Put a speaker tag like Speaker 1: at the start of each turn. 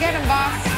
Speaker 1: Get him, boss.